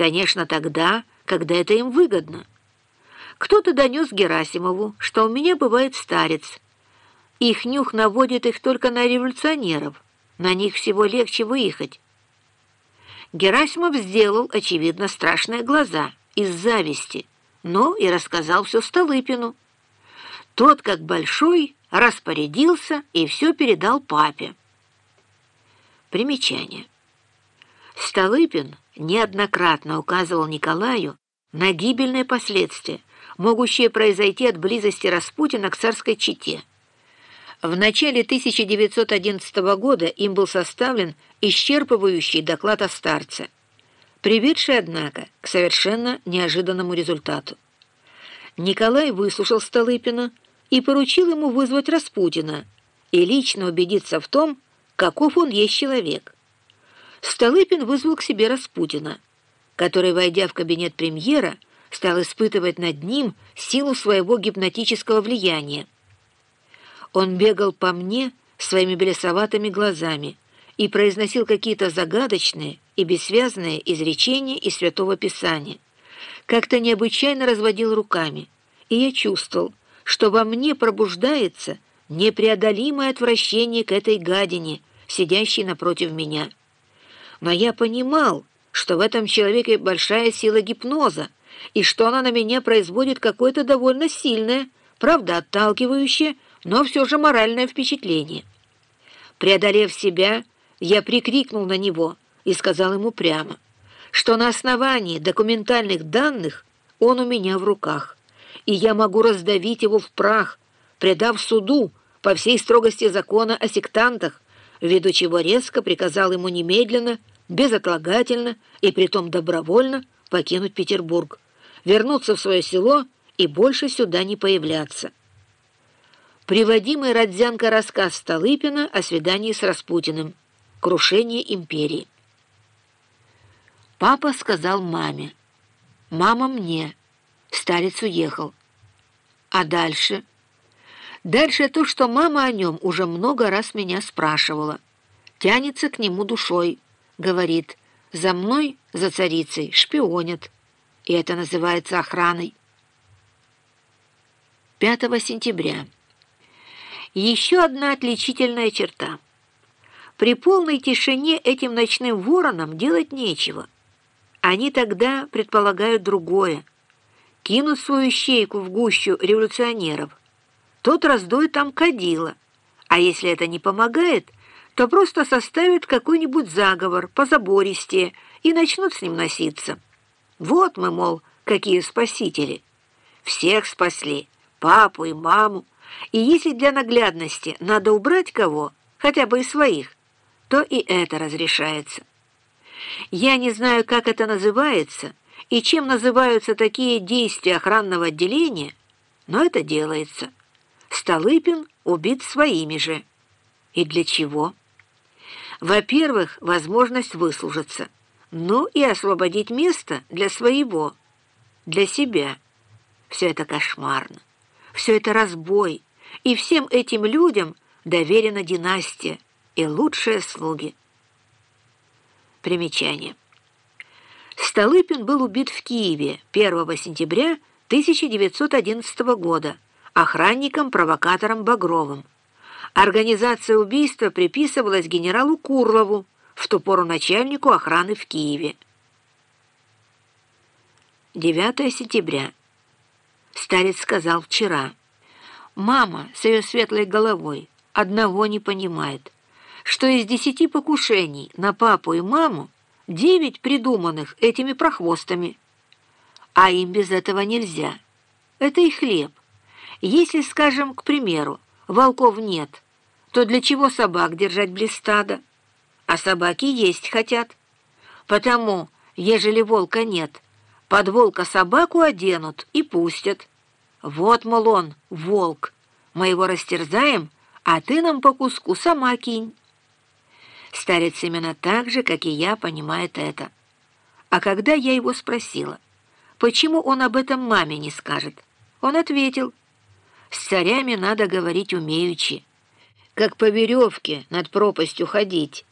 Конечно, тогда, когда это им выгодно. Кто-то донес Герасимову, что у меня бывает старец. Их нюх наводит их только на революционеров. На них всего легче выехать. Герасимов сделал, очевидно, страшные глаза из зависти, но и рассказал все Столыпину. Тот, как большой, распорядился и все передал папе. Примечание. Столыпин неоднократно указывал Николаю на гибельные последствия, могущие произойти от близости Распутина к царской чете. В начале 1911 года им был составлен исчерпывающий доклад о старце, приведший, однако, к совершенно неожиданному результату. Николай выслушал Столыпина и поручил ему вызвать Распутина и лично убедиться в том, каков он есть человек. Столыпин вызвал к себе Распутина, который, войдя в кабинет премьера, стал испытывать над ним силу своего гипнотического влияния. Он бегал по мне своими белесоватыми глазами и произносил какие-то загадочные и бессвязные изречения из Святого Писания. Как-то необычайно разводил руками, и я чувствовал, что во мне пробуждается непреодолимое отвращение к этой гадине — сидящий напротив меня. Но я понимал, что в этом человеке большая сила гипноза, и что она на меня производит какое-то довольно сильное, правда отталкивающее, но все же моральное впечатление. Преодолев себя, я прикрикнул на него и сказал ему прямо, что на основании документальных данных он у меня в руках, и я могу раздавить его в прах, предав суду по всей строгости закона о сектантах, ввиду чего резко приказал ему немедленно, безотлагательно и притом добровольно покинуть Петербург, вернуться в свое село и больше сюда не появляться. Приводимый Родзянко рассказ Столыпина о свидании с Распутиным. Крушение империи. Папа сказал маме. Мама мне. Старец уехал. А дальше... Дальше то, что мама о нем уже много раз меня спрашивала. Тянется к нему душой, говорит, за мной, за царицей, шпионят. И это называется охраной. 5 сентября. Еще одна отличительная черта. При полной тишине этим ночным воронам делать нечего. Они тогда предполагают другое. Кинут свою щейку в гущу революционеров, тот раздует там кадила. А если это не помогает, то просто составят какой-нибудь заговор по забористе и начнут с ним носиться. Вот мы, мол, какие спасители. Всех спасли, папу и маму. И если для наглядности надо убрать кого, хотя бы из своих, то и это разрешается. Я не знаю, как это называется и чем называются такие действия охранного отделения, но это делается. Столыпин убит своими же. И для чего? Во-первых, возможность выслужиться, ну и освободить место для своего, для себя. Все это кошмарно, все это разбой, и всем этим людям доверена династия и лучшие слуги. Примечание. Столыпин был убит в Киеве 1 сентября 1911 года охранником-провокатором Багровым. Организация убийства приписывалась генералу Курлову, в ту пору начальнику охраны в Киеве. 9 сентября. Старец сказал вчера. Мама с ее светлой головой одного не понимает, что из десяти покушений на папу и маму девять придуманных этими прохвостами. А им без этого нельзя. Это и хлеб. Если, скажем, к примеру, волков нет, то для чего собак держать близ стада? А собаки есть хотят. Потому, ежели волка нет, под волка собаку оденут и пустят. Вот, мол, он, волк, мы его растерзаем, а ты нам по куску сама кинь. Старец именно так же, как и я, понимает это. А когда я его спросила, почему он об этом маме не скажет, он ответил, с царями надо говорить умеючи, как по веревке над пропастью ходить,